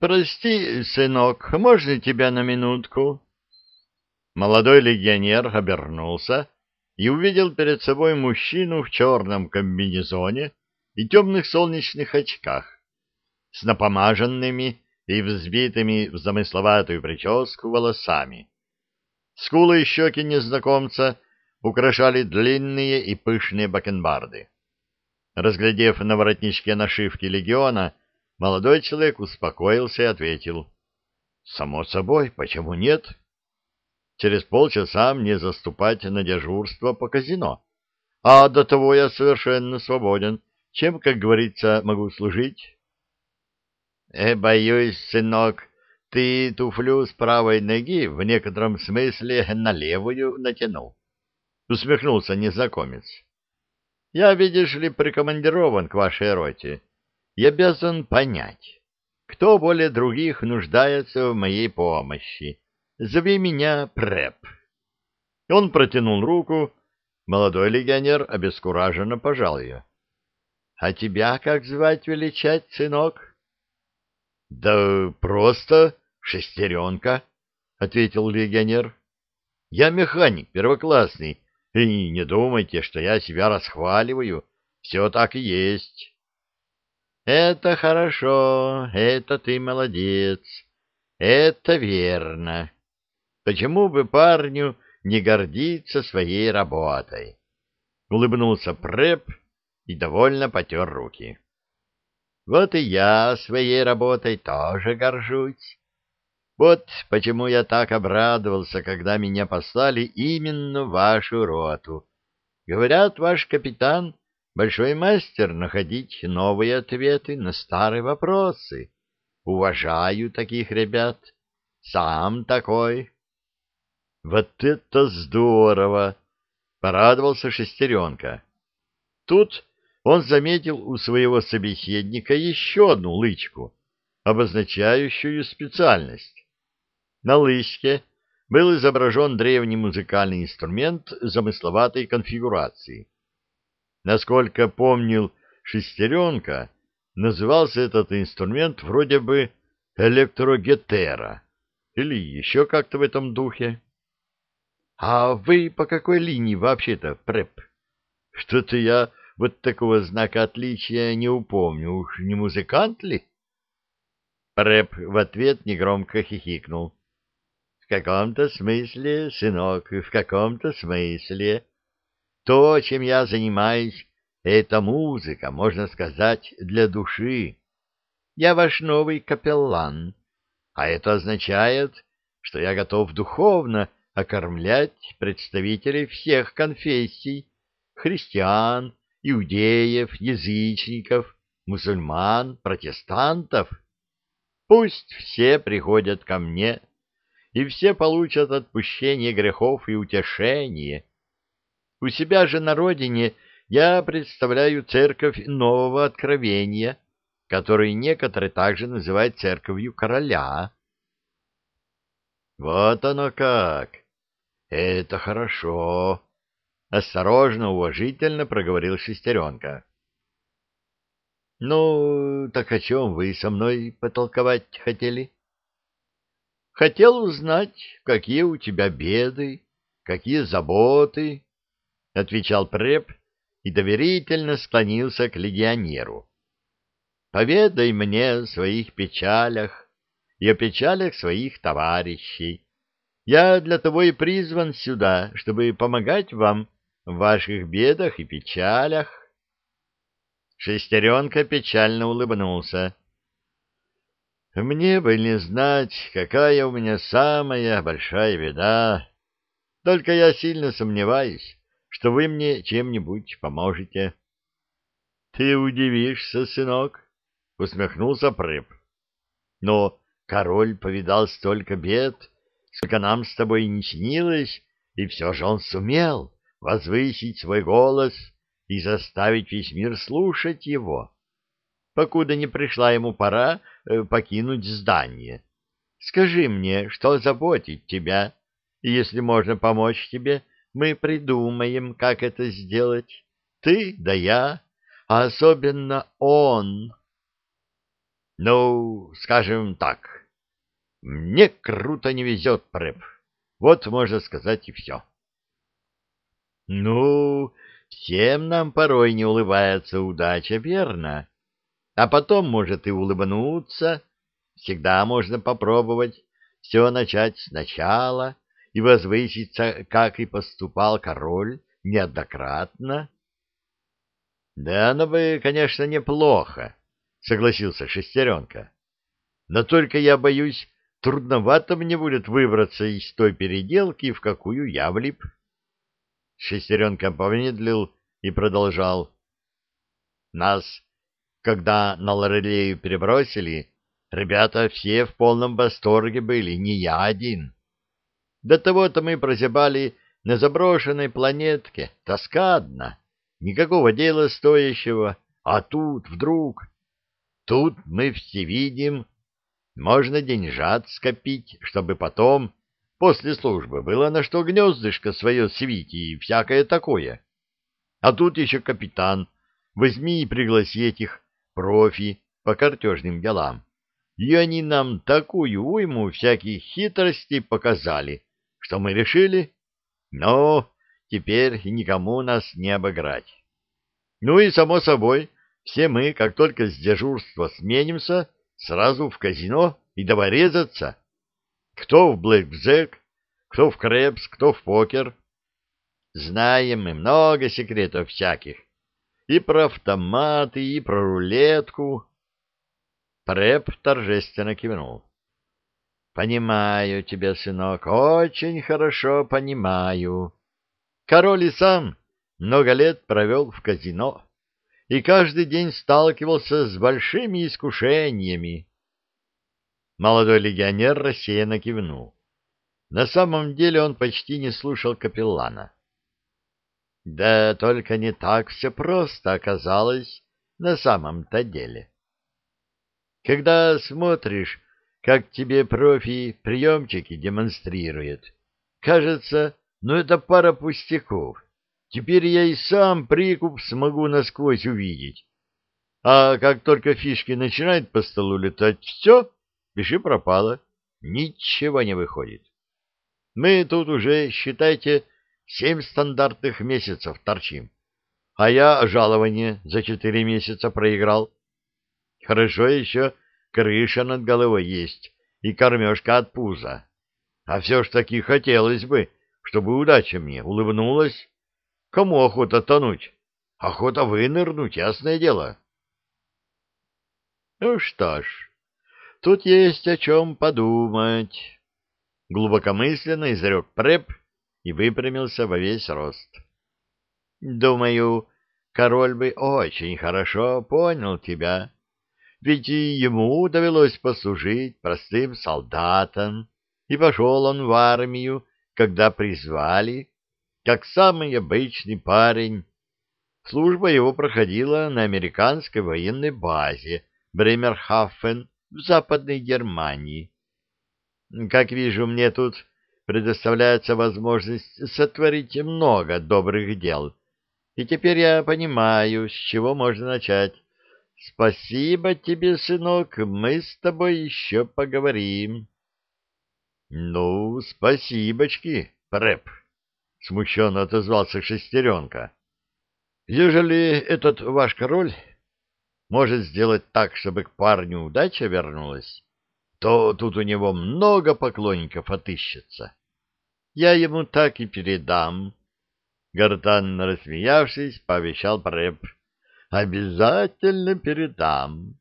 Прости, сынок, можно тебя на минутку? Молодой легионер обернулся и увидел перед собой мужчину в черном комбинезоне и темных солнечных очках, с напомаженными и взбитыми в замысловатую прическу волосами. Скулы и щеки незнакомца украшали длинные и пышные бакенбарды. Разглядев на воротничке нашивки легиона, молодой человек успокоился и ответил. — Само собой, почему нет? Через полчаса мне заступать на дежурство по казино, а до того я совершенно свободен. Чем, как говорится, могу служить? Э, — Боюсь, сынок, ты туфлю с правой ноги в некотором смысле на левую натянул. Усмехнулся незнакомец. — Я, видишь ли, прикомандирован к вашей роте. Я обязан понять, кто более других нуждается в моей помощи. Зови меня Преп. Он протянул руку. Молодой легионер обескураженно пожал ее. — А тебя как звать величать, сынок? — Да просто шестеренка, — ответил легионер. — Я механик первоклассный, и не думайте, что я себя расхваливаю. Все так и есть. — Это хорошо, это ты молодец, это верно. Почему бы парню не гордиться своей работой? Улыбнулся Преп и довольно потер руки. Вот и я своей работой тоже горжусь. Вот почему я так обрадовался, когда меня послали именно в вашу роту. Говорят, ваш капитан — большой мастер находить новые ответы на старые вопросы. Уважаю таких ребят. Сам такой. Вот это здорово! Порадовался шестеренка. Тут он заметил у своего собеседника еще одну лычку, обозначающую специальность. На лычке был изображен древний музыкальный инструмент замысловатой конфигурации. Насколько помнил шестеренка, назывался этот инструмент вроде бы электрогетера или еще как-то в этом духе. — А вы по какой линии вообще-то, Преп? — Что-то я вот такого знака отличия не упомню. Уж не музыкант ли? Преп в ответ негромко хихикнул каком-то смысле, сынок, в каком-то смысле. То, чем я занимаюсь, это музыка, можно сказать, для души. Я ваш новый капеллан, а это означает, что я готов духовно окормлять представителей всех конфессий, христиан, иудеев, язычников, мусульман, протестантов. Пусть все приходят ко мне и все получат отпущение грехов и утешение. У себя же на родине я представляю церковь нового откровения, которую некоторые также называют церковью короля. Вот оно как! Это хорошо! Осторожно, уважительно проговорил шестеренка. Ну, так о чем вы со мной потолковать хотели? — Хотел узнать, какие у тебя беды, какие заботы, — отвечал Преп и доверительно склонился к легионеру. — Поведай мне о своих печалях и о печалях своих товарищей. Я для того и призван сюда, чтобы помогать вам в ваших бедах и печалях. Шестеренка печально улыбнулся. Мне бы не знать, какая у меня самая большая беда. Только я сильно сомневаюсь, что вы мне чем-нибудь поможете. — Ты удивишься, сынок, — усмехнулся Прып. — Но король повидал столько бед, сколько нам с тобой не снилось, и все же он сумел возвысить свой голос и заставить весь мир слушать его покуда не пришла ему пора э, покинуть здание. Скажи мне, что заботит тебя, и если можно помочь тебе, мы придумаем, как это сделать. Ты да я, а особенно он. Ну, скажем так, мне круто не везет, Прэп. Вот, можно сказать, и все. Ну, всем нам порой не улыбается удача, верно? А потом может и улыбнуться. Всегда можно попробовать все начать сначала и возвыситься, как и поступал король неоднократно. — Да, оно бы, конечно, неплохо, — согласился Шестеренка. — Но только я боюсь, трудновато мне будет выбраться из той переделки, в какую я влип. Шестеренка помедлил и продолжал. — Нас, когда на Лорелею перебросили, ребята все в полном восторге были, не я один. До того-то мы прозябали на заброшенной планетке, тоска одна, никакого дела стоящего, а тут вдруг... Тут мы все видим, можно деньжат скопить, чтобы потом, после службы, было на что гнездышко свое свить и всякое такое. А тут еще капитан, возьми и пригласи этих профи по картежным делам. И они нам такую уйму всяких хитростей показали, что мы решили, но теперь никому нас не обыграть. Ну и, само собой, все мы, как только с дежурства сменимся, сразу в казино и давай резаться. Кто в блэкджек, кто в крепс, кто в покер. Знаем мы много секретов всяких. И про автоматы, и про рулетку. Преп торжественно кивнул. Понимаю тебя, сынок, очень хорошо понимаю. Король и сам много лет провел в казино и каждый день сталкивался с большими искушениями. Молодой легионер рассеянно кивнул. На самом деле он почти не слушал капеллана. Да только не так все просто оказалось на самом-то деле. Когда смотришь как тебе профи приемчики демонстрирует. Кажется, ну это пара пустяков. Теперь я и сам прикуп смогу насквозь увидеть. А как только фишки начинают по столу летать, все, пиши пропало. Ничего не выходит. Мы тут уже, считайте, семь стандартных месяцев торчим. А я жалование за четыре месяца проиграл. Хорошо еще крыша над головой есть и кормежка от пуза. А все ж таки хотелось бы, чтобы удача мне улыбнулась. Кому охота тонуть? Охота вынырнуть, ясное дело. Ну что ж, тут есть о чем подумать. Глубокомысленно изрек Преп и выпрямился во весь рост. Думаю, король бы очень хорошо понял тебя ведь и ему довелось послужить простым солдатом, и пошел он в армию, когда призвали, как самый обычный парень. Служба его проходила на американской военной базе Бремерхафен в Западной Германии. Как вижу, мне тут предоставляется возможность сотворить много добрых дел, и теперь я понимаю, с чего можно начать — Спасибо тебе, сынок, мы с тобой еще поговорим. — Ну, спасибочки, Прэп, — смущенно отозвался Шестеренка. — Ежели этот ваш король может сделать так, чтобы к парню удача вернулась, то тут у него много поклонников отыщется. Я ему так и передам. Гортанно рассмеявшись, пообещал Прэп. Обязательно передам.